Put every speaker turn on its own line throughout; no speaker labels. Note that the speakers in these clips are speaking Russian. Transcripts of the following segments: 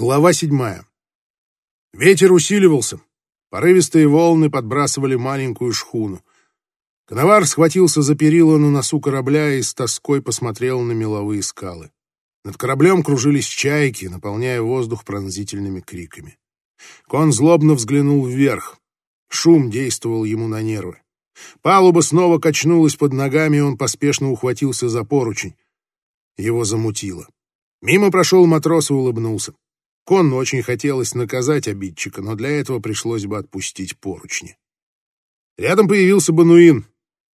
Глава седьмая. Ветер усиливался. Порывистые волны подбрасывали маленькую шхуну. Коновар схватился за перила на носу корабля и с тоской посмотрел на меловые скалы. Над кораблем кружились чайки, наполняя воздух пронзительными криками. Кон злобно взглянул вверх. Шум действовал ему на нервы. Палуба снова качнулась под ногами, и он поспешно ухватился за поручень. Его замутило. Мимо прошел матрос и улыбнулся. Конну очень хотелось наказать обидчика, но для этого пришлось бы отпустить поручни. Рядом появился Бануин.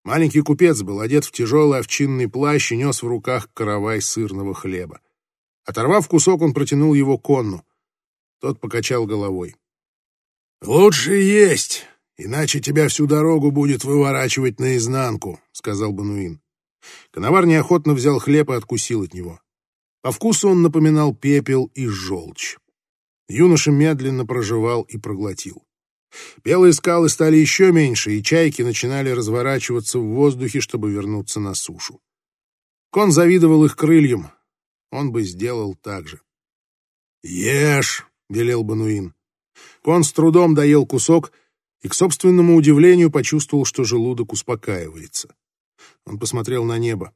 Маленький купец был одет в тяжелый овчинный плащ и нес в руках каравай сырного хлеба. Оторвав кусок, он протянул его конну. Тот покачал головой. «Лучше есть, иначе тебя всю дорогу будет выворачивать наизнанку», — сказал Бануин. Коновар неохотно взял хлеб и откусил от него. По вкусу он напоминал пепел и желчь. Юноша медленно проживал и проглотил. Белые скалы стали еще меньше, и чайки начинали разворачиваться в воздухе, чтобы вернуться на сушу. Кон завидовал их крыльям. Он бы сделал так же. «Ешь!» — велел Бануин. Кон с трудом доел кусок и, к собственному удивлению, почувствовал, что желудок успокаивается. Он посмотрел на небо.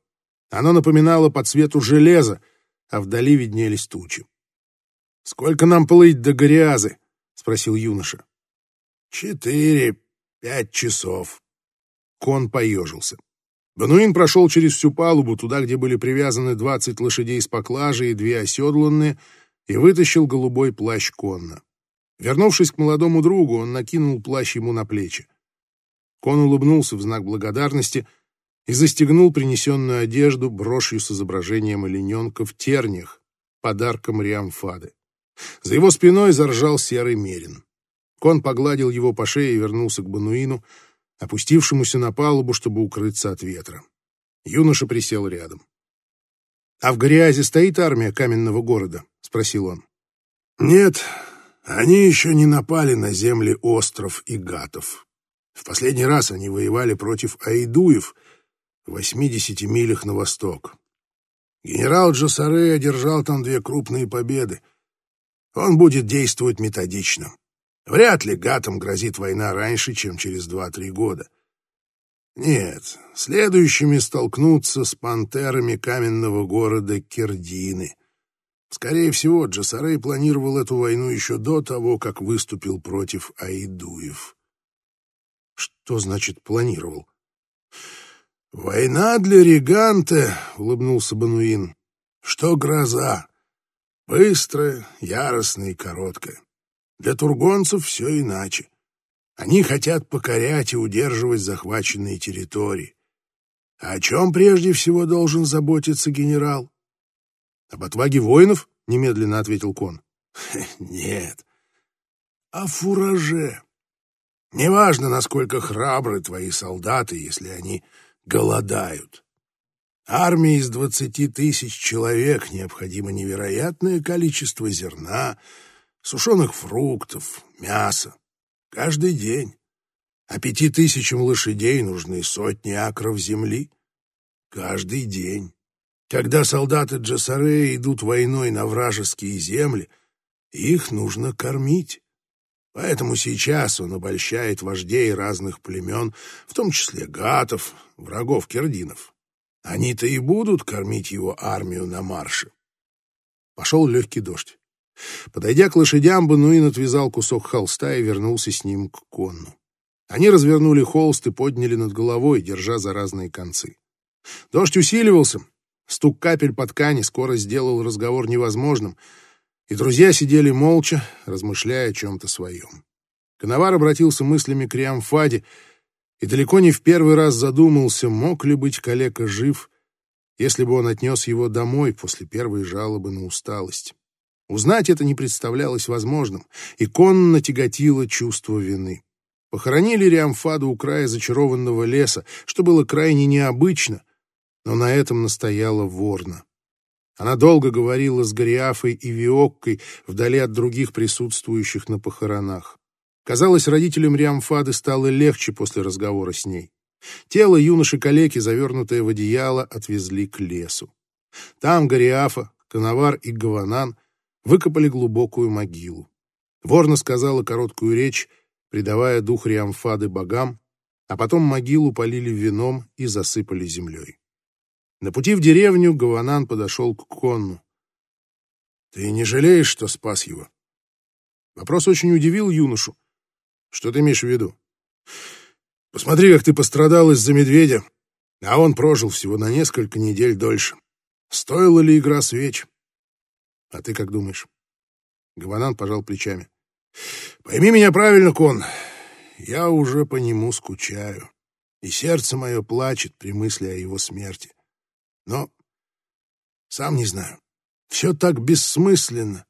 Оно напоминало по цвету железа, а вдали виднелись тучи. «Сколько нам плыть до Гориазы?» — спросил юноша. «Четыре, пять часов». Кон поежился. Бануин прошел через всю палубу, туда, где были привязаны двадцать лошадей с поклажей и две оседланные, и вытащил голубой плащ конна. Вернувшись к молодому другу, он накинул плащ ему на плечи. Кон улыбнулся в знак благодарности — и застегнул принесенную одежду брошью с изображением олененка в терниях, подарком Риамфады. За его спиной заржал серый мерин. Кон погладил его по шее и вернулся к Бануину, опустившемуся на палубу, чтобы укрыться от ветра. Юноша присел рядом. «А в грязи стоит армия каменного города?» — спросил он. «Нет, они еще не напали на земли остров и гатов. В последний раз они воевали против айдуев, в 80 милях на восток. Генерал Джосаре одержал там две крупные победы. Он будет действовать методично. Вряд ли гатам грозит война раньше, чем через два-три года. Нет, следующими столкнутся с пантерами каменного города Кердины. Скорее всего, Джасарей планировал эту войну еще до того, как выступил против Аидуев. Что значит «планировал»? «Война для Реганта», — улыбнулся Бануин, — «что гроза. Быстрая, яростная и короткая. Для тургонцев все иначе. Они хотят покорять и удерживать захваченные территории. А о чем прежде всего должен заботиться генерал? Об отваге воинов? Немедленно ответил Кон. Нет. О фураже. Неважно, насколько храбры твои солдаты, если они голодают. Армии из двадцати тысяч человек необходимо невероятное количество зерна, сушеных фруктов, мяса. Каждый день. А пяти тысячам лошадей нужны сотни акров земли. Каждый день. Когда солдаты Джасарея идут войной на вражеские земли, их нужно кормить. Поэтому сейчас он обольщает вождей разных племен, в том числе гатов, врагов кердинов. Они-то и будут кормить его армию на марше. Пошел легкий дождь. Подойдя к лошадям, Бануин отвязал кусок холста и вернулся с ним к конну. Они развернули холст и подняли над головой, держа за разные концы. Дождь усиливался. Стук капель по ткани скоро сделал разговор невозможным — и друзья сидели молча, размышляя о чем-то своем. Коновар обратился мыслями к Риамфаде и далеко не в первый раз задумался, мог ли быть калека жив, если бы он отнес его домой после первой жалобы на усталость. Узнать это не представлялось возможным, и конно тяготило чувство вины. Похоронили Риамфаду у края зачарованного леса, что было крайне необычно, но на этом настояла ворна. Она долго говорила с Гориафой и Виоккой вдали от других присутствующих на похоронах. Казалось, родителям Риамфады стало легче после разговора с ней. Тело юноши-калеки, завернутое в одеяло, отвезли к лесу. Там Гориафа, Коновар и Гаванан выкопали глубокую могилу. Ворна сказала короткую речь, придавая дух Риамфады богам, а потом могилу полили вином и засыпали землей. На пути в деревню Гаванан подошел к Конну. «Ты не жалеешь, что спас его?» Вопрос очень удивил юношу. «Что ты имеешь в виду?» «Посмотри, как ты пострадал из-за медведя, а он прожил всего на несколько недель дольше. Стоила ли игра свеч?» «А ты как думаешь?» Гаванан пожал плечами. «Пойми меня правильно, Кон, я уже по нему скучаю, и сердце мое плачет при мысли о его смерти. Но, сам не знаю, все так бессмысленно.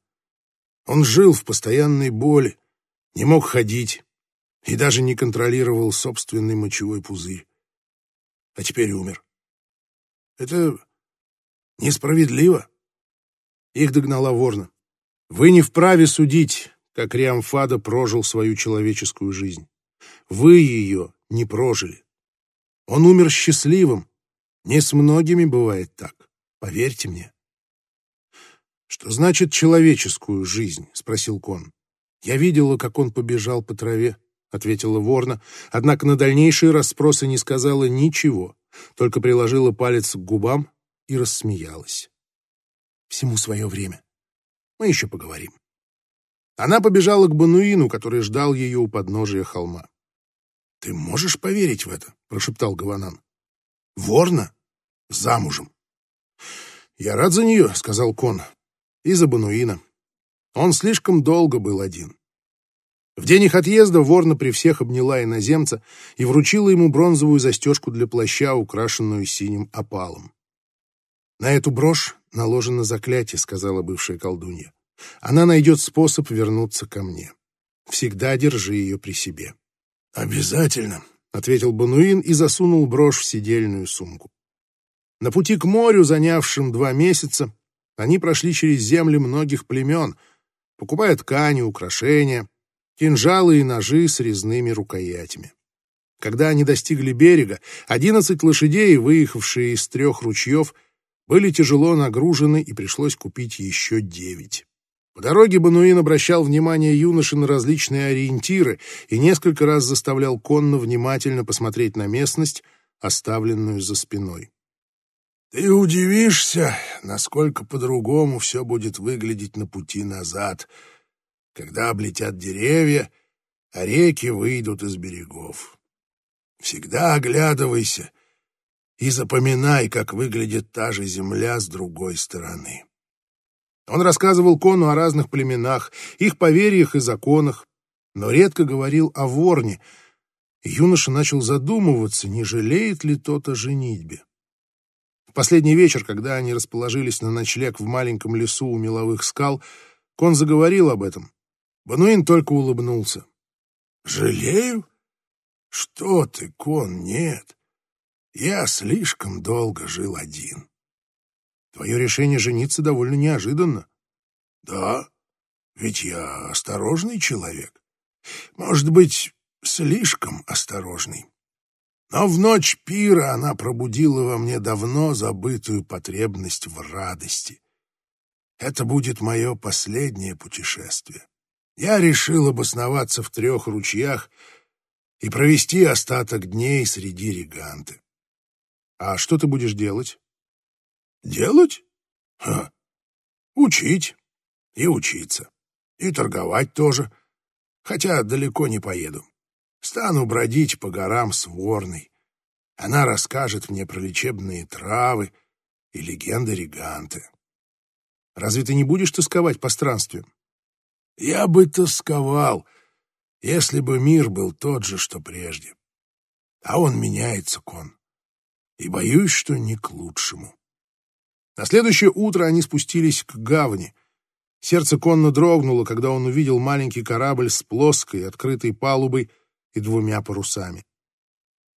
Он жил в постоянной боли, не мог ходить и даже не контролировал собственный мочевой пузырь. А теперь умер. Это несправедливо. Их догнала ворна. Вы не вправе судить, как Риамфада прожил свою человеческую жизнь. Вы ее не прожили. Он умер счастливым, не с многими бывает так, поверьте мне. Что значит человеческую жизнь? спросил Кон. Я видела, как он побежал по траве, ответила Ворна, однако на дальнейшие расспросы не сказала ничего, только приложила палец к губам и рассмеялась. Всему свое время. Мы еще поговорим. Она побежала к Бануину, который ждал ее у подножия холма. «Ты можешь поверить в это?» — прошептал Гаванан. Ворна? Замужем. «Я рад за нее», — сказал Кон. «И за Бануина. Он слишком долго был один». В день их отъезда Ворна при всех обняла иноземца и вручила ему бронзовую застежку для плаща, украшенную синим опалом. «На эту брошь наложено заклятие», — сказала бывшая колдунья. «Она найдет способ вернуться ко мне. Всегда держи ее при себе». «Обязательно», ответил Бануин и засунул брошь в сидельную сумку. На пути к морю, занявшим два месяца, они прошли через земли многих племен, покупая ткани, украшения, кинжалы и ножи с резными рукоятями. Когда они достигли берега, одиннадцать лошадей, выехавшие из трех ручьев, были тяжело нагружены и пришлось купить еще девять. По дороге Бануин обращал внимание юноши на различные ориентиры и несколько раз заставлял конно внимательно посмотреть на местность, оставленную за спиной. «Ты удивишься, насколько по-другому все будет выглядеть на пути назад, когда облетят деревья, а реки выйдут из берегов. Всегда оглядывайся и запоминай, как выглядит та же земля с другой стороны». Он рассказывал Кону о разных племенах, их поверьях и законах, но редко говорил о ворне. Юноша начал задумываться, не жалеет ли тот о женитьбе. В последний вечер, когда они расположились на ночлег в маленьком лесу у меловых скал, Кон заговорил об этом. Бануин только улыбнулся. «Жалею? Что ты, Кон, нет. Я слишком долго жил один. Твое решение жениться довольно неожиданно. Да, ведь я осторожный человек. Может быть, слишком осторожный. Но в ночь пира она пробудила во мне давно забытую потребность в радости. Это будет мое последнее путешествие. Я решил обосноваться в трех ручьях и провести остаток дней среди реганты. А что ты будешь делать? Делать? Ха. Учить и учиться. И торговать тоже. Хотя далеко не поеду. Стану бродить по горам с Ворной. Она расскажет мне про лечебные травы и легенды Риганты. Разве ты не будешь тосковать по странствиям? Я бы тосковал, если бы мир был тот же, что прежде. А он меняется, Кон. И боюсь, что не к лучшему. На следующее утро они спустились к гавани. Сердце конно дрогнуло, когда он увидел маленький корабль с плоской, открытой палубой и двумя парусами.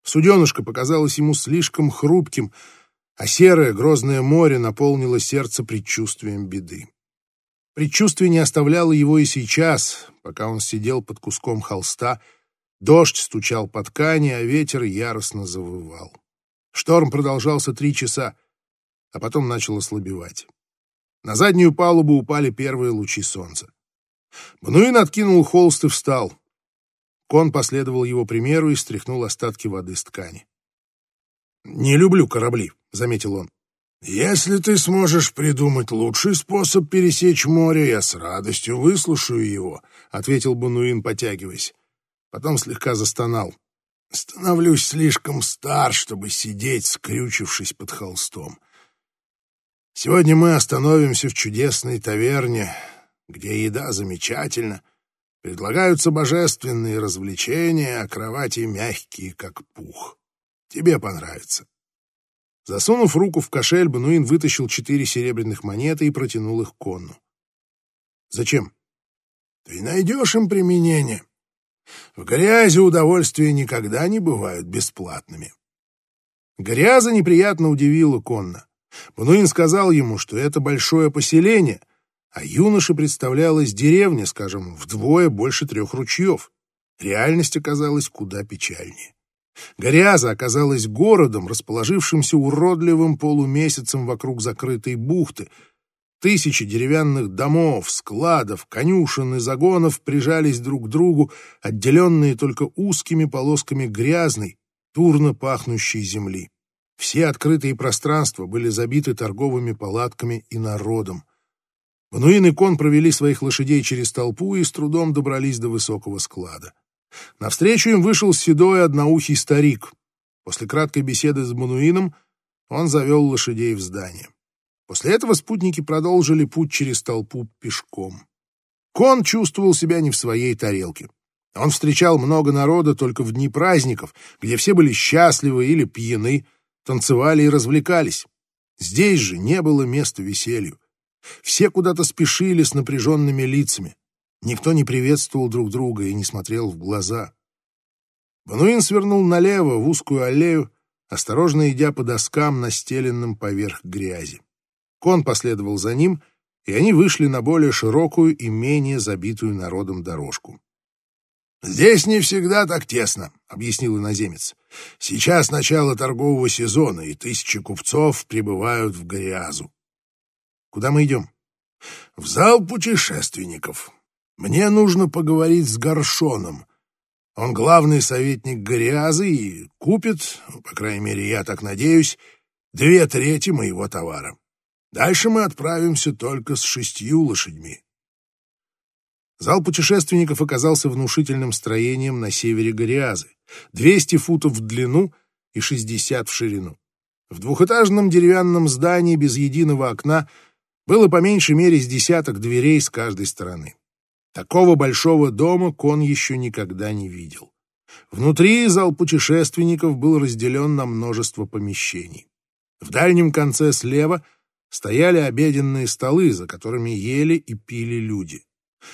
Суденышко показалось ему слишком хрупким, а серое грозное море наполнило сердце предчувствием беды. Предчувствие не оставляло его и сейчас, пока он сидел под куском холста, дождь стучал по ткани, а ветер яростно завывал. Шторм продолжался три часа а потом начал ослабевать. На заднюю палубу упали первые лучи солнца. Бануин откинул холст и встал. Кон последовал его примеру и стряхнул остатки воды с ткани. «Не люблю корабли», — заметил он. «Если ты сможешь придумать лучший способ пересечь море, я с радостью выслушаю его», — ответил Бануин, потягиваясь. Потом слегка застонал. «Становлюсь слишком стар, чтобы сидеть, скрючившись под холстом. Сегодня мы остановимся в чудесной таверне, где еда замечательна, предлагаются божественные развлечения, а кровати мягкие, как пух. Тебе понравится». Засунув руку в кошель, Бануин вытащил четыре серебряных монеты и протянул их Конну. «Зачем?» «Ты найдешь им применение. В грязи удовольствия никогда не бывают бесплатными». Гряза неприятно удивила Конна. Бануин сказал ему, что это большое поселение, а юноше представлялась деревня, скажем, вдвое больше трех ручьев. Реальность оказалась куда печальнее. Горяза оказалась городом, расположившимся уродливым полумесяцем вокруг закрытой бухты. Тысячи деревянных домов, складов, конюшен и загонов прижались друг к другу, отделенные только узкими полосками грязной, турно пахнущей земли. Все открытые пространства были забиты торговыми палатками и народом. Бануин и Кон провели своих лошадей через толпу и с трудом добрались до высокого склада. Навстречу им вышел седой одноухий старик. После краткой беседы с Мануином он завел лошадей в здание. После этого спутники продолжили путь через толпу пешком. Кон чувствовал себя не в своей тарелке. Он встречал много народа только в дни праздников, где все были счастливы или пьяны, танцевали и развлекались. Здесь же не было места веселью. Все куда-то спешили с напряженными лицами. Никто не приветствовал друг друга и не смотрел в глаза. Бануин свернул налево в узкую аллею, осторожно идя по доскам, настеленным поверх грязи. Кон последовал за ним, и они вышли на более широкую и менее забитую народом дорожку. «Здесь не всегда так тесно», — объяснил иноземец. «Сейчас начало торгового сезона, и тысячи купцов прибывают в Грязу». «Куда мы идем?» «В зал путешественников. Мне нужно поговорить с Горшоном. Он главный советник Гориазы и купит, по крайней мере, я так надеюсь, две трети моего товара. Дальше мы отправимся только с шестью лошадьми. Зал путешественников оказался внушительным строением на севере Гориазы, 200 футов в длину и 60 в ширину. В двухэтажном деревянном здании без единого окна было по меньшей мере с десяток дверей с каждой стороны. Такого большого дома Кон еще никогда не видел. Внутри зал путешественников был разделен на множество помещений. В дальнем конце слева стояли обеденные столы, за которыми ели и пили люди.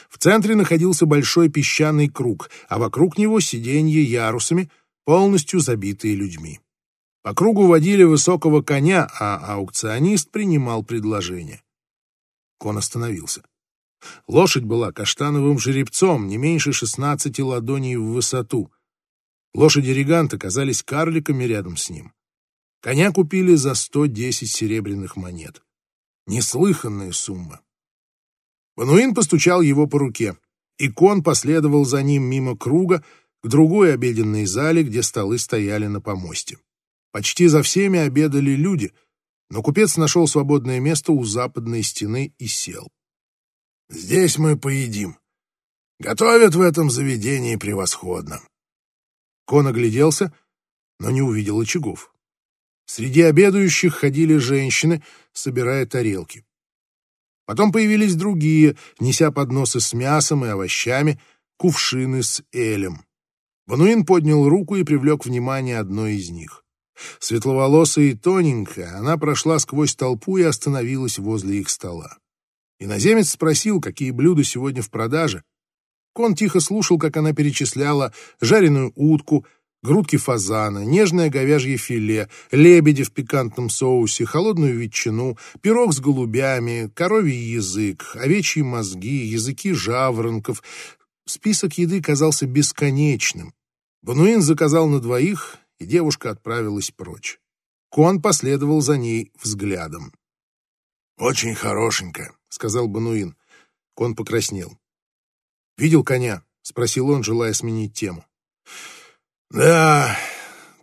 В центре находился большой песчаный круг, а вокруг него сиденья ярусами, полностью забитые людьми. По кругу водили высокого коня, а аукционист принимал предложение. Кон остановился. Лошадь была каштановым жеребцом, не меньше шестнадцати ладоней в высоту. Лошади Реганта казались карликами рядом с ним. Коня купили за сто десять серебряных монет. Неслыханная сумма. Бануин постучал его по руке, и кон последовал за ним мимо круга к другой обеденной зале, где столы стояли на помосте. Почти за всеми обедали люди, но купец нашел свободное место у западной стены и сел. Здесь мы поедим. Готовят в этом заведении превосходно. Кон огляделся, но не увидел очагов. Среди обедающих ходили женщины, собирая тарелки. Потом появились другие, неся подносы с мясом и овощами, кувшины с элем. Бануин поднял руку и привлек внимание одной из них. Светловолосая и тоненькая, она прошла сквозь толпу и остановилась возле их стола. Иноземец спросил, какие блюда сегодня в продаже. Кон тихо слушал, как она перечисляла жареную утку, грудки фазана, нежное говяжье филе, лебеди в пикантном соусе, холодную ветчину, пирог с голубями, коровий язык, овечьи мозги, языки жаворонков. Список еды казался бесконечным. Бануин заказал на двоих, и девушка отправилась прочь. Кон последовал за ней взглядом. «Очень хорошенькая», — сказал Бануин. Кон покраснел. «Видел коня?» — спросил он, желая сменить тему. «Да,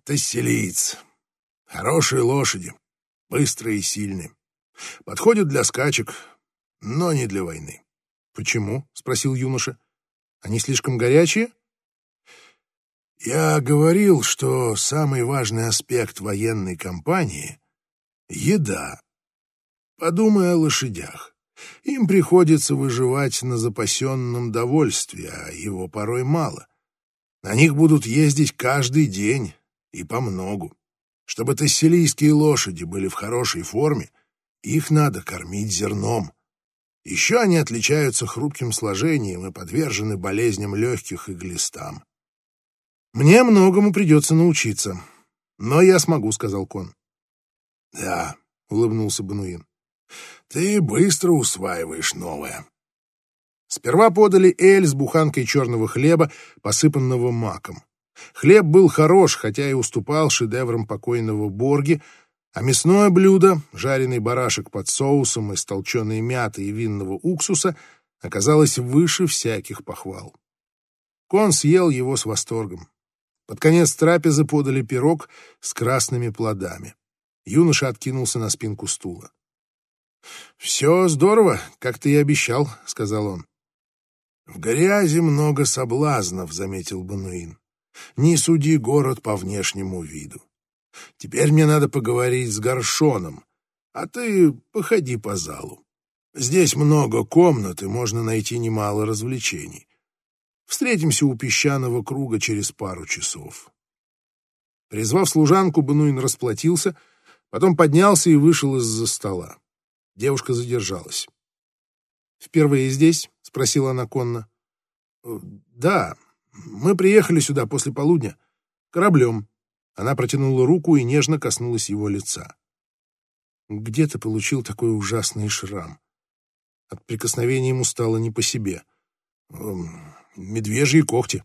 тессилиец. Хорошие лошади, быстрые и сильные. Подходят для скачек, но не для войны». «Почему?» — спросил юноша. «Они слишком горячие?» «Я говорил, что самый важный аспект военной кампании — еда. Подумай о лошадях. Им приходится выживать на запасенном довольстве, а его порой мало. На них будут ездить каждый день и по многу. Чтобы тессилийские лошади были в хорошей форме, их надо кормить зерном. Еще они отличаются хрупким сложением и подвержены болезням легких и глистам. «Мне многому придется научиться, но я смогу», — сказал Кон. «Да», — улыбнулся Бануин. Ты быстро усваиваешь новое. Сперва подали эль с буханкой черного хлеба, посыпанного маком. Хлеб был хорош, хотя и уступал шедеврам покойного Борги, а мясное блюдо, жареный барашек под соусом из толченой мяты и винного уксуса, оказалось выше всяких похвал. Кон съел его с восторгом. Под конец трапезы подали пирог с красными плодами. Юноша откинулся на спинку стула. «Все здорово, как ты и обещал», — сказал он. «В грязи много соблазнов», — заметил Бануин. «Не суди город по внешнему виду. Теперь мне надо поговорить с Горшоном, а ты походи по залу. Здесь много комнат, и можно найти немало развлечений. Встретимся у песчаного круга через пару часов». Призвав служанку, Бануин расплатился, потом поднялся и вышел из-за стола. Девушка задержалась. «Впервые здесь?» — спросила она конно. «Э, «Да, мы приехали сюда после полудня. Кораблем». Она протянула руку и нежно коснулась его лица. «Где ты получил такой ужасный шрам?» От прикосновения ему стало не по себе. «Эм, «Медвежьи когти».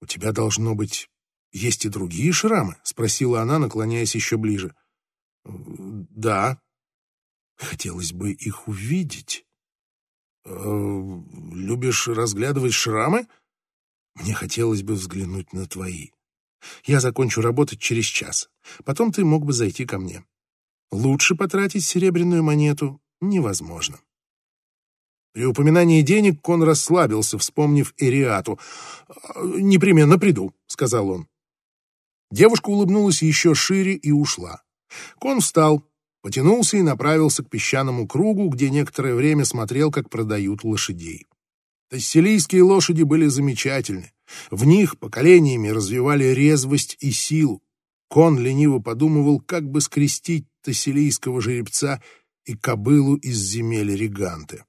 «У тебя, должно быть, есть и другие шрамы?» — спросила она, наклоняясь еще ближе. «Э, «Да», Хотелось бы их увидеть. Э, любишь разглядывать шрамы? Мне хотелось бы взглянуть на твои. Я закончу работать через час. Потом ты мог бы зайти ко мне. Лучше потратить серебряную монету невозможно. При упоминании денег Кон расслабился, вспомнив Эриату. «Непременно приду», — сказал он. Девушка улыбнулась еще шире и ушла. Кон встал, потянулся и направился к песчаному кругу, где некоторое время смотрел, как продают лошадей. Тассилийские лошади были замечательны. В них поколениями развивали резвость и силу. Кон лениво подумывал, как бы скрестить тассилийского жеребца и кобылу из земель Реганты.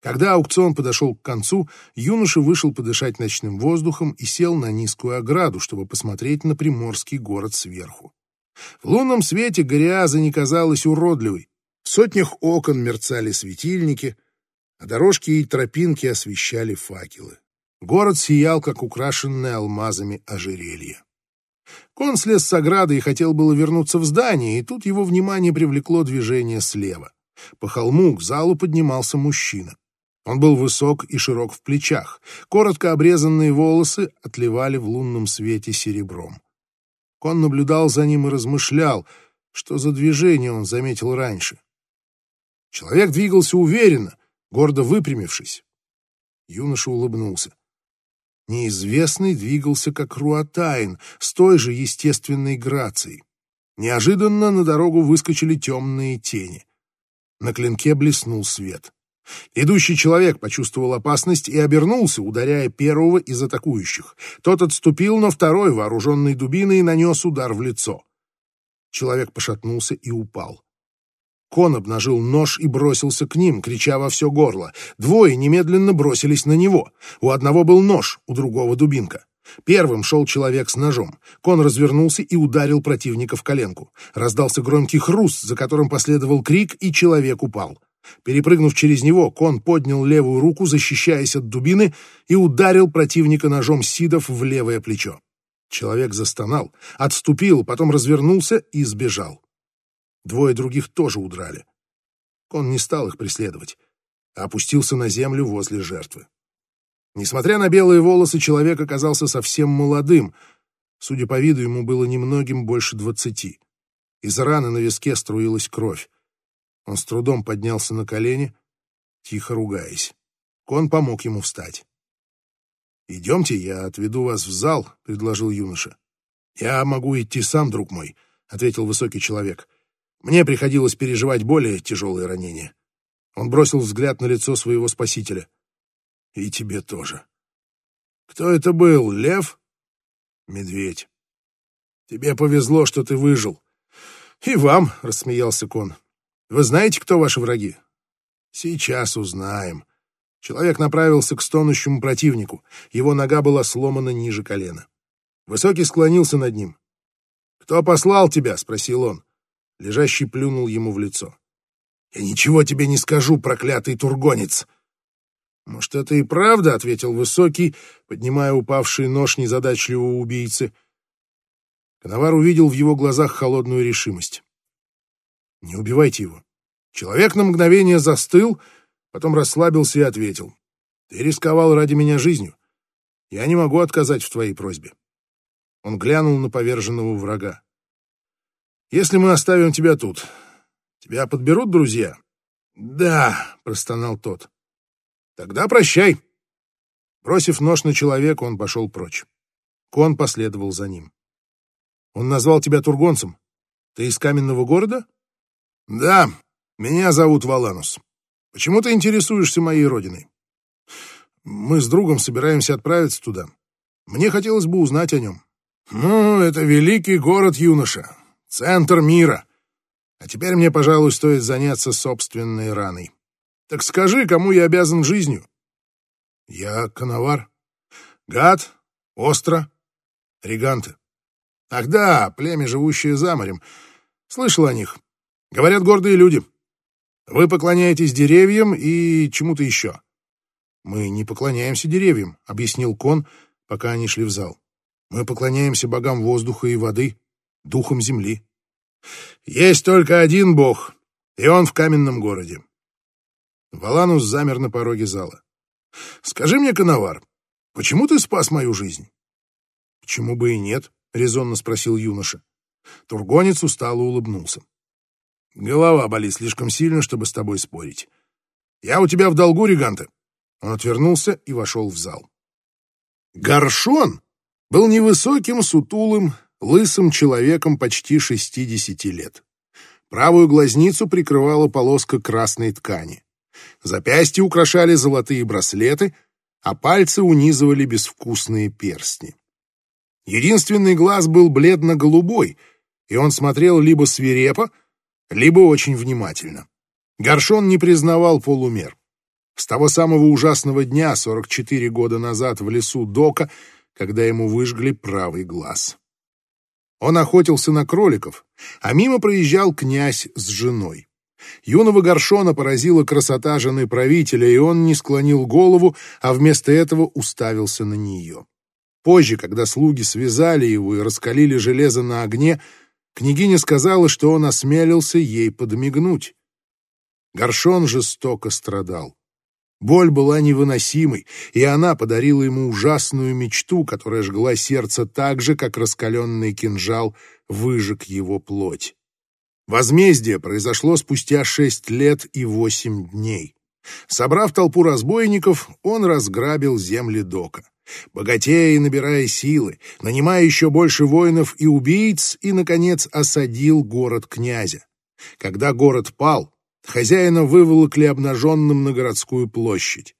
Когда аукцион подошел к концу, юноша вышел подышать ночным воздухом и сел на низкую ограду, чтобы посмотреть на приморский город сверху. В лунном свете гряза не казалась уродливой. В сотнях окон мерцали светильники, а дорожки и тропинки освещали факелы. Город сиял, как украшенное алмазами ожерелье. Кон слез с ограды и хотел было вернуться в здание, и тут его внимание привлекло движение слева. По холму к залу поднимался мужчина. Он был высок и широк в плечах. Коротко обрезанные волосы отливали в лунном свете серебром. Кон наблюдал за ним и размышлял, что за движение он заметил раньше. Человек двигался уверенно, гордо выпрямившись. Юноша улыбнулся. Неизвестный двигался как Руатайн, с той же естественной грацией. Неожиданно на дорогу выскочили темные тени. На клинке блеснул свет. Идущий человек почувствовал опасность и обернулся, ударяя первого из атакующих. Тот отступил, но второй, вооруженный дубиной, нанес удар в лицо. Человек пошатнулся и упал. Кон обнажил нож и бросился к ним, крича во все горло. Двое немедленно бросились на него. У одного был нож, у другого дубинка. Первым шел человек с ножом. Кон развернулся и ударил противника в коленку. Раздался громкий хруст, за которым последовал крик, и человек упал. Перепрыгнув через него, Кон поднял левую руку, защищаясь от дубины, и ударил противника ножом Сидов в левое плечо. Человек застонал, отступил, потом развернулся и сбежал. Двое других тоже удрали. Он не стал их преследовать, а опустился на землю возле жертвы. Несмотря на белые волосы, человек оказался совсем молодым. Судя по виду, ему было немногим больше двадцати. Из раны на виске струилась кровь. Он с трудом поднялся на колени, тихо ругаясь. Кон помог ему встать. «Идемте, я отведу вас в зал», — предложил юноша. «Я могу идти сам, друг мой», — ответил высокий человек. «Мне приходилось переживать более тяжелые ранения». Он бросил взгляд на лицо своего спасителя. «И тебе тоже». «Кто это был, лев?» «Медведь». «Тебе повезло, что ты выжил». «И вам», — рассмеялся Кон. «Вы знаете, кто ваши враги?» «Сейчас узнаем». Человек направился к стонущему противнику. Его нога была сломана ниже колена. Высокий склонился над ним. «Кто послал тебя?» — спросил он. Лежащий плюнул ему в лицо. «Я ничего тебе не скажу, проклятый тургонец!» «Может, это и правда?» — ответил Высокий, поднимая упавший нож незадачливого убийцы. Коновар увидел в его глазах холодную решимость. «Не убивайте его». Человек на мгновение застыл, потом расслабился и ответил. «Ты рисковал ради меня жизнью. Я не могу отказать в твоей просьбе». Он глянул на поверженного врага. «Если мы оставим тебя тут, тебя подберут друзья?» «Да», — простонал тот. «Тогда прощай». Бросив нож на человека, он пошел прочь. Кон последовал за ним. «Он назвал тебя тургонцем? Ты из каменного города?» «Да, меня зовут Валанус. Почему ты интересуешься моей родиной?» «Мы с другом собираемся отправиться туда. Мне хотелось бы узнать о нем». «Ну, это великий город, юноша, центр мира. А теперь мне, пожалуй, стоит заняться собственной раной. Так скажи, кому я обязан жизнью?» «Я коновар. Гад, остро, риганты. Ах да, племя, живущее за морем. Слышал о них. Говорят, гордые люди. Вы поклоняетесь деревьям и чему-то еще. Мы не поклоняемся деревьям, объяснил Кон, пока они шли в зал. Мы поклоняемся богам воздуха и воды, духам земли. Есть только один бог, и он в каменном городе. Валанус замер на пороге зала. Скажи мне, Коновар, почему ты спас мою жизнь? Почему бы и нет? резонно спросил юноша. Тургонец устало улыбнулся. Голова болит слишком сильно, чтобы с тобой спорить. Я у тебя в долгу, Риганте. Он отвернулся и вошел в зал. Горшон был невысоким, сутулым, лысым человеком почти шестидесяти лет. Правую глазницу прикрывала полоска красной ткани. Запястья украшали золотые браслеты, а пальцы унизывали безвкусные перстни. Единственный глаз был бледно-голубой, и он смотрел либо свирепо, либо очень внимательно. Горшон не признавал полумер. С того самого ужасного дня, 44 года назад, в лесу Дока, когда ему выжгли правый глаз. Он охотился на кроликов, а мимо проезжал князь с женой. Юного горшона поразила красота жены правителя, и он не склонил голову, а вместо этого уставился на нее. Позже, когда слуги связали его и раскалили железо на огне, Княгиня сказала, что он осмелился ей подмигнуть. Горшон жестоко страдал. Боль была невыносимой, и она подарила ему ужасную мечту, которая жгла сердце так же, как раскаленный кинжал выжег его плоть. Возмездие произошло спустя шесть лет и восемь дней. Собрав толпу разбойников, он разграбил земли Дока богатея и набирая силы, нанимая еще больше воинов и убийц, и, наконец, осадил город князя. Когда город пал, хозяина выволокли обнаженным на городскую площадь.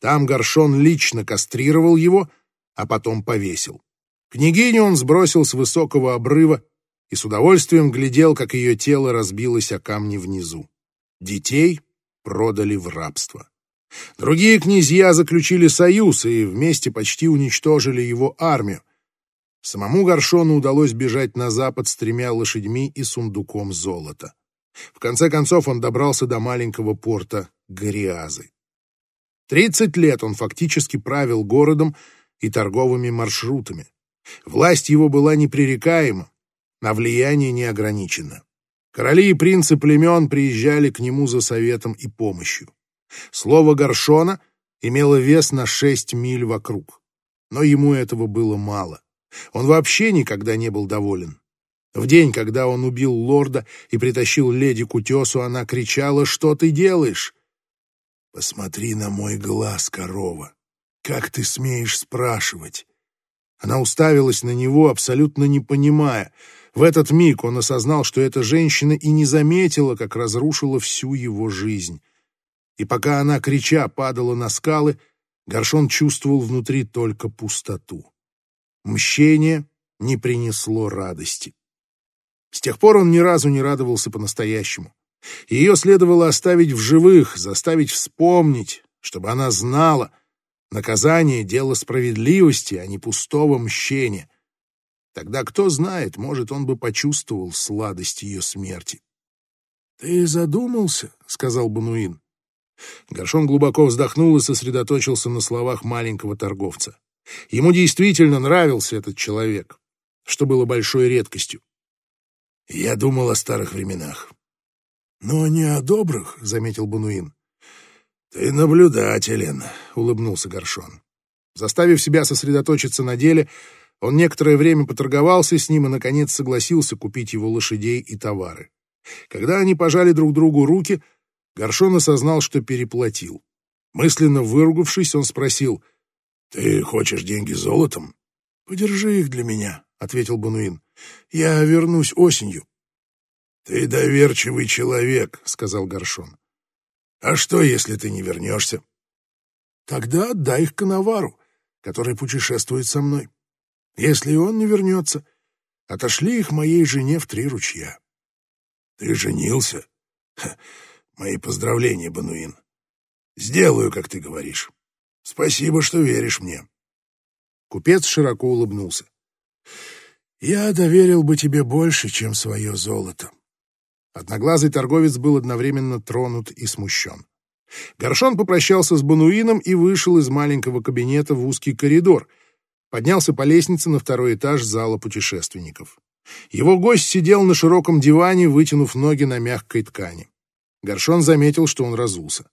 Там Горшон лично кастрировал его, а потом повесил. Княгиню он сбросил с высокого обрыва и с удовольствием глядел, как ее тело разбилось о камни внизу. Детей продали в рабство. Другие князья заключили союз и вместе почти уничтожили его армию. Самому Горшону удалось бежать на запад с тремя лошадьми и сундуком золота. В конце концов он добрался до маленького порта Гориазы. Тридцать лет он фактически правил городом и торговыми маршрутами. Власть его была непререкаема, а влияние неограничено. Короли и принцы племен приезжали к нему за советом и помощью. Слово Горшона имело вес на шесть миль вокруг. Но ему этого было мало. Он вообще никогда не был доволен. В день, когда он убил лорда и притащил леди к утесу, она кричала «Что ты делаешь?» «Посмотри на мой глаз, корова! Как ты смеешь спрашивать?» Она уставилась на него, абсолютно не понимая. В этот миг он осознал, что эта женщина и не заметила, как разрушила всю его жизнь. И пока она, крича, падала на скалы, Горшон чувствовал внутри только пустоту. Мщение не принесло радости. С тех пор он ни разу не радовался по-настоящему. Ее следовало оставить в живых, заставить вспомнить, чтобы она знала. Наказание — дело справедливости, а не пустого мщения. Тогда, кто знает, может, он бы почувствовал сладость ее смерти. — Ты задумался? — сказал Бануин. Горшон глубоко вздохнул и сосредоточился на словах маленького торговца. Ему действительно нравился этот человек, что было большой редкостью. Я думал о старых временах. «Но не о добрых», — заметил Бануин. «Ты наблюдателен», — улыбнулся Горшон. Заставив себя сосредоточиться на деле, он некоторое время поторговался с ним и, наконец, согласился купить его лошадей и товары. Когда они пожали друг другу руки, Горшон осознал, что переплатил. Мысленно выругавшись, он спросил, «Ты хочешь деньги золотом?» «Подержи их для меня», — ответил Бануин. «Я вернусь осенью». «Ты доверчивый человек», — сказал Горшон. «А что, если ты не вернешься?» «Тогда отдай их Коновару, который путешествует со мной. Если он не вернется, отошли их моей жене в три ручья». «Ты женился?» «Мои поздравления, Бануин. Сделаю, как ты говоришь. Спасибо, что веришь мне». Купец широко улыбнулся.
«Я доверил бы тебе больше, чем свое золото.
Одноглазый торговец был одновременно тронут и смущен. Горшон попрощался с Бануином и вышел из маленького кабинета в узкий коридор, поднялся по лестнице на второй этаж зала путешественников. Его гость сидел на широком диване, вытянув ноги на мягкой ткани. Горшон заметил, что он разулся.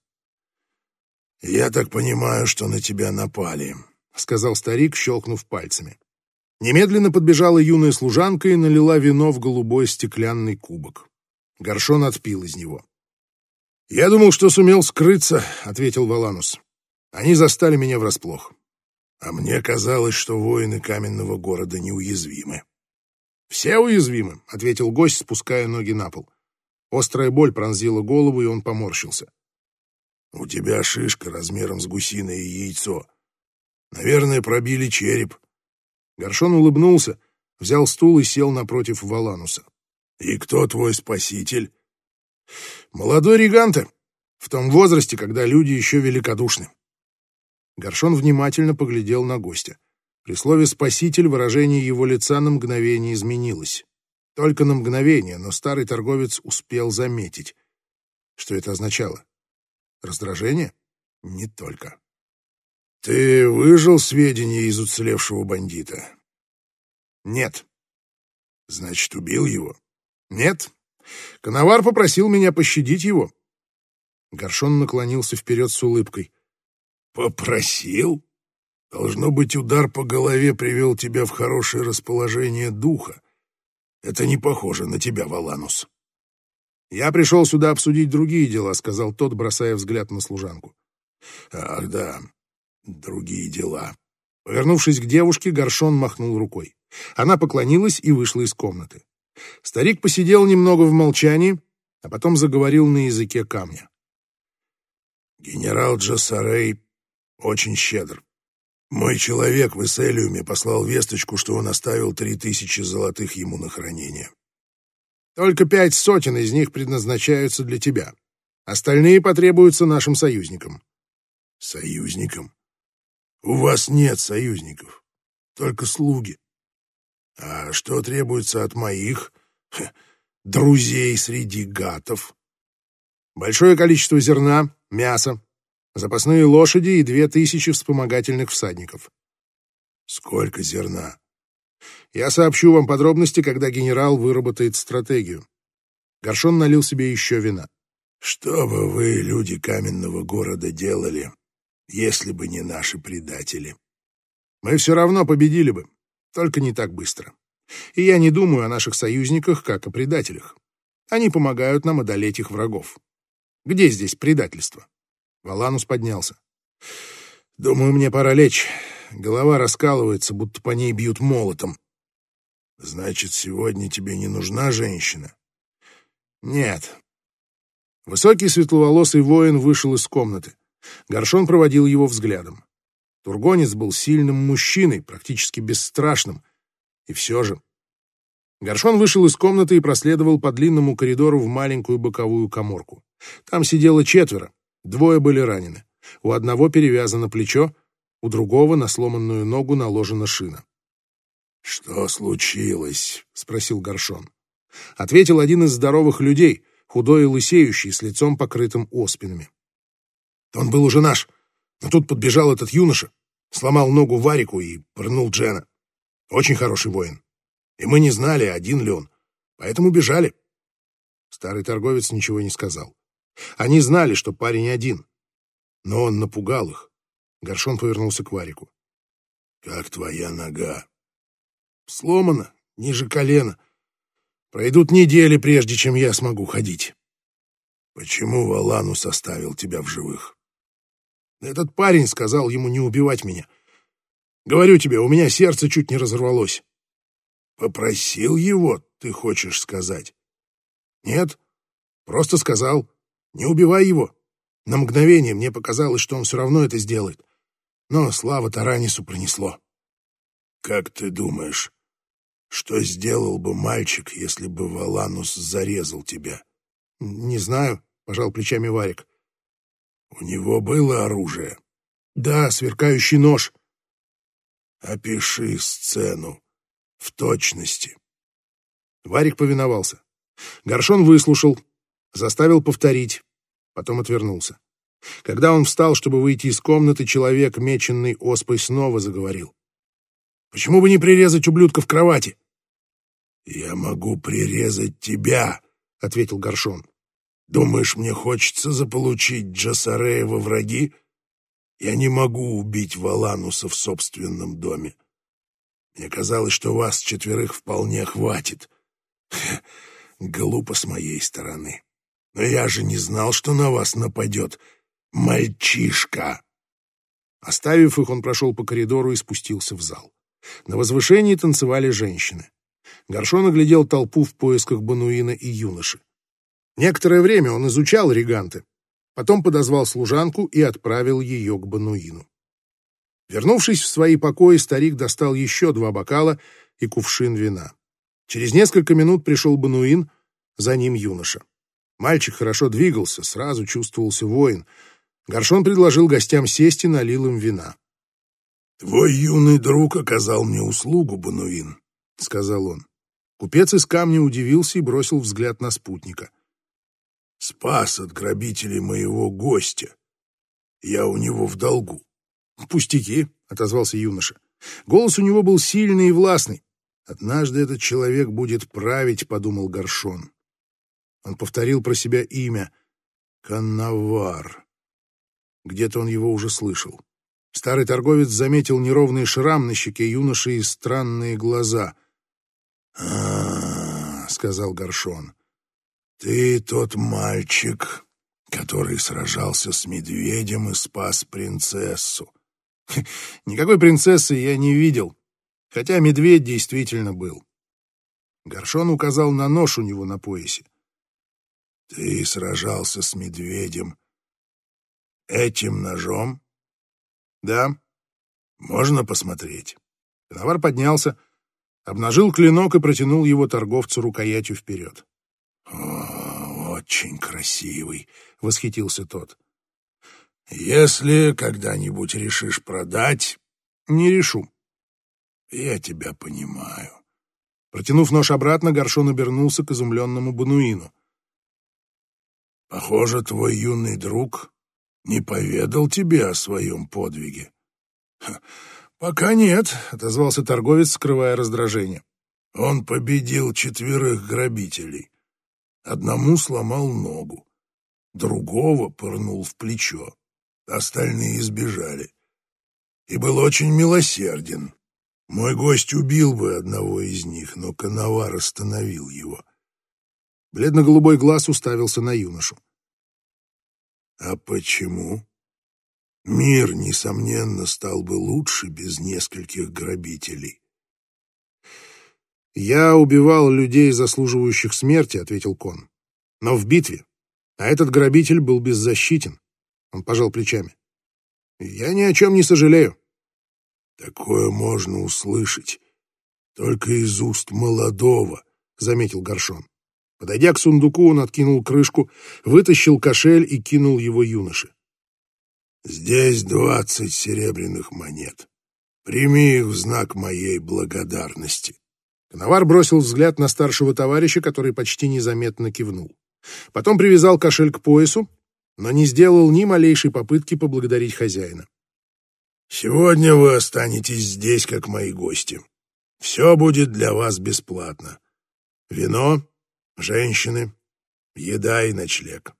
«Я так понимаю, что на тебя напали», — сказал старик, щелкнув пальцами.
Немедленно подбежала юная служанка и налила вино в голубой стеклянный кубок. Горшон отпил из него. «Я думал, что сумел скрыться», — ответил Валанус. «Они застали меня врасплох.
А мне казалось, что воины каменного города неуязвимы».
«Все уязвимы», — ответил гость, спуская ноги на пол. Острая боль пронзила голову, и он поморщился.
«У тебя шишка размером с гусиное яйцо. Наверное, пробили череп».
Горшон улыбнулся, взял стул и сел напротив Валануса.
«И кто твой спаситель?»
«Молодой Риганте, в том возрасте, когда люди еще великодушны». Горшон внимательно поглядел на гостя. При слове «спаситель» выражение его лица на мгновение изменилось. Только на мгновение, но старый торговец успел заметить. Что это означало? Раздражение? Не только.
«Ты выжил сведения из уцелевшего бандита?»
«Нет».
«Значит, убил его?»
Нет. Коновар попросил меня пощадить его. Горшон наклонился вперед с улыбкой.
Попросил? Должно быть, удар по голове привел тебя в хорошее расположение духа. Это не похоже на тебя, Валанус.
Я пришел сюда обсудить другие дела, сказал тот, бросая взгляд на служанку.
Ах, да, другие дела.
Повернувшись к девушке, Горшон махнул рукой. Она поклонилась и вышла из комнаты. Старик посидел немного в молчании, а потом заговорил на языке камня.
«Генерал Джассарей очень щедр. Мой человек в Эселиуме послал весточку, что он оставил три тысячи золотых ему на хранение.
Только пять сотен из них предназначаются для тебя. Остальные потребуются нашим союзникам».
«Союзникам? У вас нет союзников, только слуги. А что требуется от моих ха, друзей среди гатов?
Большое количество зерна, мяса, запасные лошади и две тысячи вспомогательных всадников.
Сколько зерна?
Я сообщу вам подробности, когда генерал выработает стратегию. Горшон налил себе еще вина.
«Что бы вы, люди каменного города, делали, если бы не наши предатели?»
«Мы все равно победили бы, только не так быстро. И я не думаю о наших союзниках, как о предателях. Они помогают нам одолеть их врагов. Где здесь предательство?» Валанус поднялся. «Думаю, мне пора лечь. Голова раскалывается, будто по ней бьют молотом».
«Значит, сегодня тебе не нужна женщина?»
«Нет». Высокий светловолосый воин вышел из комнаты. Горшон проводил его взглядом. Тургонец был сильным мужчиной, практически бесстрашным. И все же... Горшон вышел из комнаты и проследовал по длинному коридору в маленькую боковую коморку. Там сидело четверо, двое были ранены. У одного перевязано плечо, у другого на сломанную ногу наложена шина.
«Что случилось?» — спросил Горшон.
Ответил один из здоровых людей, худой и лысеющий, с лицом покрытым оспинами. Он был уже наш, но тут подбежал этот юноша, сломал ногу Варику и пырнул Джена. Очень хороший воин. И мы не знали, один ли он, поэтому бежали. Старый торговец ничего не сказал. Они знали, что парень один, но он напугал их. Горшон повернулся к Варику.
«Как твоя нога?»
«Сломана, ниже колена. Пройдут недели, прежде чем я смогу ходить».
«Почему Валану составил тебя в живых?»
Этот парень сказал ему не убивать меня. Говорю тебе, у меня сердце чуть не разорвалось.
Попросил его, ты хочешь сказать?
Нет, просто сказал, не убивай его. На мгновение мне показалось, что он все равно это сделает. Но слава Таранису принесло.
Как ты думаешь, что сделал бы мальчик, если бы Валанус зарезал тебя?
Не знаю, пожал плечами Варик.
У него было оружие?
Да, сверкающий нож.
Опиши сцену в точности.
Варик повиновался. Горшон выслушал, заставил повторить, потом отвернулся. Когда он встал, чтобы выйти из комнаты, человек, меченный оспой, снова заговорил. «Почему бы не прирезать ублюдка в кровати?»
«Я могу прирезать тебя», — ответил Горшон. Думаешь, мне хочется заполучить Джасарея во враги? Я не могу убить Валануса в собственном доме. Мне казалось, что вас четверых вполне хватит. Глупо с моей стороны. Но я же не знал, что на вас нападет мальчишка.
Оставив их, он прошел по коридору и спустился в зал. На возвышении танцевали женщины. Горшон оглядел толпу в поисках Бануина и юноши. Некоторое время он изучал реганты, потом подозвал служанку и отправил ее к Бануину. Вернувшись в свои покои, старик достал еще два бокала и кувшин вина. Через несколько минут пришел Бануин, за ним юноша. Мальчик хорошо двигался, сразу чувствовался воин. Горшон предложил гостям сесть и налил им вина.
«Твой юный друг оказал мне услугу, Бануин», — сказал он.
Купец из камня удивился и бросил взгляд на спутника
спас от грабителей моего гостя. Я у него в долгу.
Пустяки, отозвался юноша. Голос у него был сильный и властный. Однажды этот человек будет править, подумал Горшон. Он повторил про себя имя Каннавар. Где-то он его уже слышал. Старый торговец заметил неровный шрам на щеке юноши и странные глаза.
«А, — сказал Горшон, ты тот мальчик, который сражался с медведем и спас принцессу.
Никакой принцессы я не видел, хотя медведь действительно был. Горшон указал на нож у него на поясе.
Ты сражался с медведем этим ножом?
Да.
Можно посмотреть?
Коновар поднялся, обнажил клинок и протянул его торговцу рукоятью вперед.
«О, очень красивый!» — восхитился тот. «Если когда-нибудь решишь продать...»
«Не решу».
«Я тебя понимаю».
Протянув нож обратно, Горшон обернулся к изумленному Бануину.
«Похоже, твой юный друг не поведал тебе о своем подвиге».
«Пока нет», — отозвался торговец, скрывая раздражение.
«Он победил четверых грабителей. Одному сломал ногу, другого пырнул в плечо. Остальные избежали. И был очень милосерден. Мой гость убил бы одного из них, но Коновар остановил его.
Бледно-голубой глаз уставился на юношу.
А почему? Мир, несомненно, стал бы лучше без нескольких грабителей.
«Я убивал людей, заслуживающих смерти», — ответил Кон. «Но в битве. А этот грабитель был беззащитен». Он пожал плечами. «Я ни о чем не сожалею».
«Такое можно услышать только из уст молодого», — заметил Горшон.
Подойдя к сундуку, он откинул крышку, вытащил кошель и кинул его юноше.
Здесь двадцать серебряных монет. Прими их в знак моей благодарности.
Коновар бросил взгляд на старшего товарища, который почти незаметно кивнул. Потом привязал кошель к поясу, но не сделал ни малейшей попытки поблагодарить хозяина.
«Сегодня вы останетесь здесь, как мои гости. Все будет для вас бесплатно. Вино, женщины, еда и ночлег».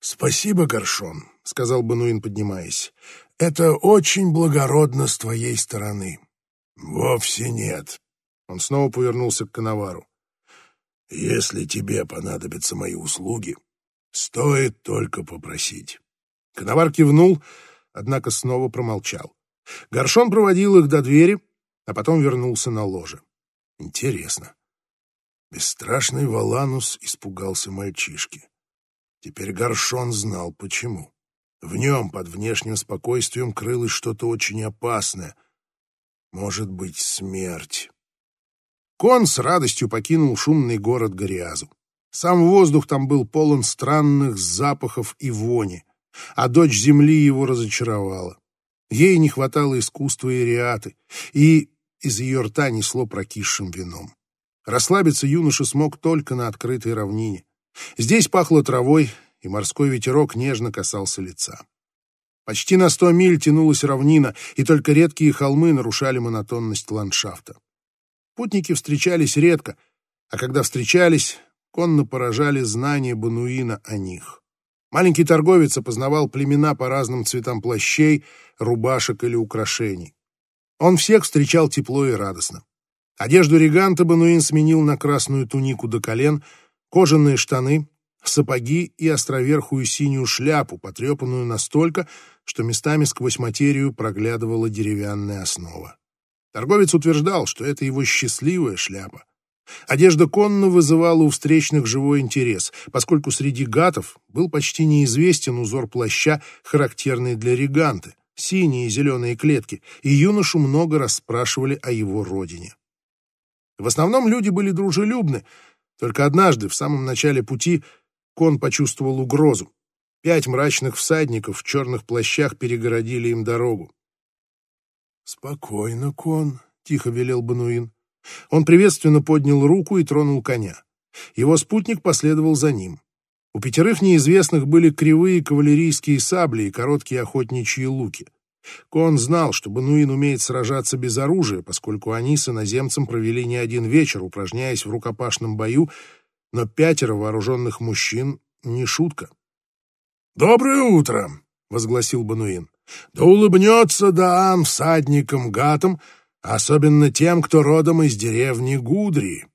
«Спасибо, Горшон», — сказал Бануин, поднимаясь. — Это очень благородно с твоей стороны. — Вовсе нет. Он снова повернулся к Коновару. — Если тебе понадобятся мои услуги, стоит только попросить.
Коновар кивнул, однако снова промолчал. Горшон проводил их до двери, а потом вернулся на ложе. Интересно. Бесстрашный Валанус испугался мальчишки. Теперь Горшон знал, почему. В нем, под внешним спокойствием, крылось что-то очень опасное. Может быть, смерть. Кон с радостью покинул шумный город Гориазу. Сам воздух там был полон странных запахов и вони, а дочь земли его разочаровала. Ей не хватало искусства и риаты, и из ее рта несло прокисшим вином. Расслабиться юноша смог только на открытой равнине. Здесь пахло травой, и морской ветерок нежно касался лица. Почти на сто миль тянулась равнина, и только редкие холмы нарушали монотонность ландшафта. Путники встречались редко, а когда встречались, конно поражали знания Бануина о них. Маленький торговец опознавал племена по разным цветам плащей, рубашек или украшений. Он всех встречал тепло и радостно. Одежду реганта Бануин сменил на красную тунику до колен, кожаные штаны, сапоги и островерхую синюю шляпу, потрепанную настолько, что местами сквозь материю проглядывала деревянная основа. Торговец утверждал, что это его счастливая шляпа. Одежда конно вызывала у встречных живой интерес, поскольку среди гатов был почти неизвестен узор плаща, характерный для реганты, синие и зеленые клетки, и юношу много расспрашивали о его родине. В основном люди были дружелюбны, только однажды, в самом начале пути, Кон почувствовал угрозу. Пять мрачных всадников в черных плащах перегородили им дорогу. «Спокойно, Кон», — тихо велел Бануин. Он приветственно поднял руку и тронул коня. Его спутник последовал за ним. У пятерых неизвестных были кривые кавалерийские сабли и короткие охотничьи луки. Кон знал, что Бануин умеет сражаться без оружия, поскольку они с иноземцем провели не один вечер, упражняясь в рукопашном бою но пятеро вооруженных мужчин — не шутка.
«Доброе утро!» — возгласил Бануин. «Да улыбнется Даан всадникам-гатам, особенно тем, кто родом из деревни Гудри».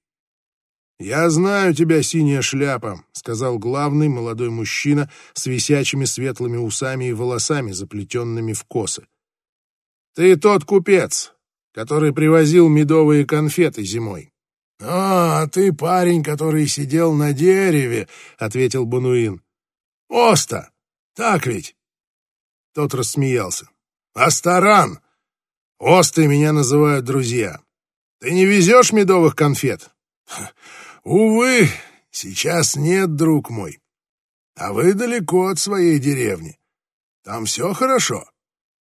«Я знаю тебя, синяя шляпа», — сказал главный молодой мужчина с висячими светлыми усами и волосами, заплетенными в косы. «Ты тот купец, который привозил медовые конфеты зимой».
«А, ты парень, который сидел на дереве», — ответил Бануин. «Оста, так ведь?»
Тот рассмеялся. «Астаран! Осты меня называют друзья. Ты не везешь медовых конфет?»
«Увы, сейчас нет, друг мой. А вы далеко от своей деревни. Там все хорошо».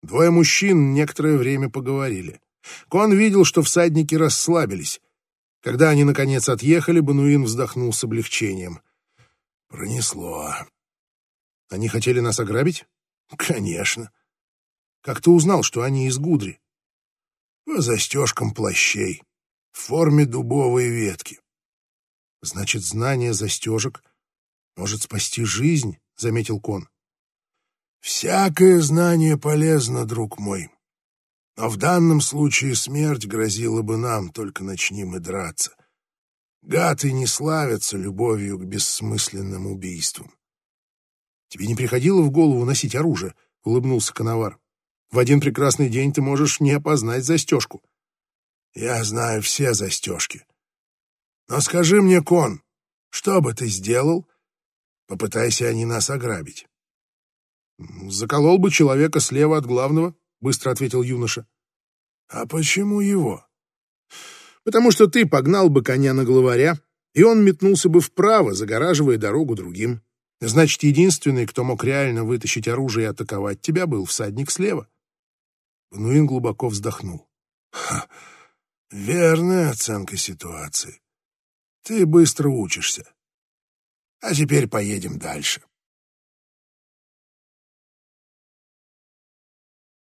Двое мужчин некоторое время поговорили. Кон видел, что всадники расслабились. Когда они, наконец, отъехали, Бануин вздохнул с облегчением.
Пронесло.
Они хотели нас ограбить?
Конечно.
Как ты узнал, что они из Гудри?
По застежкам плащей, в форме дубовой ветки.
Значит, знание застежек может спасти жизнь, — заметил Кон.
Всякое знание полезно, друг мой. Но в данном случае смерть грозила бы нам, только начнем и драться. Гаты не славятся любовью к бессмысленным убийствам.
Тебе не приходило в голову носить оружие? — улыбнулся Коновар. В один прекрасный день ты можешь не опознать застежку.
Я знаю все застежки. Но скажи мне, Кон, что бы ты сделал? Попытайся они нас ограбить.
Заколол бы человека слева от главного, быстро ответил юноша.
А почему его?
Потому что ты погнал бы коня на главаря, и он метнулся бы вправо, загораживая дорогу другим. Значит, единственный, кто мог реально вытащить оружие и атаковать тебя, был всадник слева. Гнуин глубоко вздохнул.
Верная оценка ситуации. Ты быстро учишься. А теперь поедем дальше.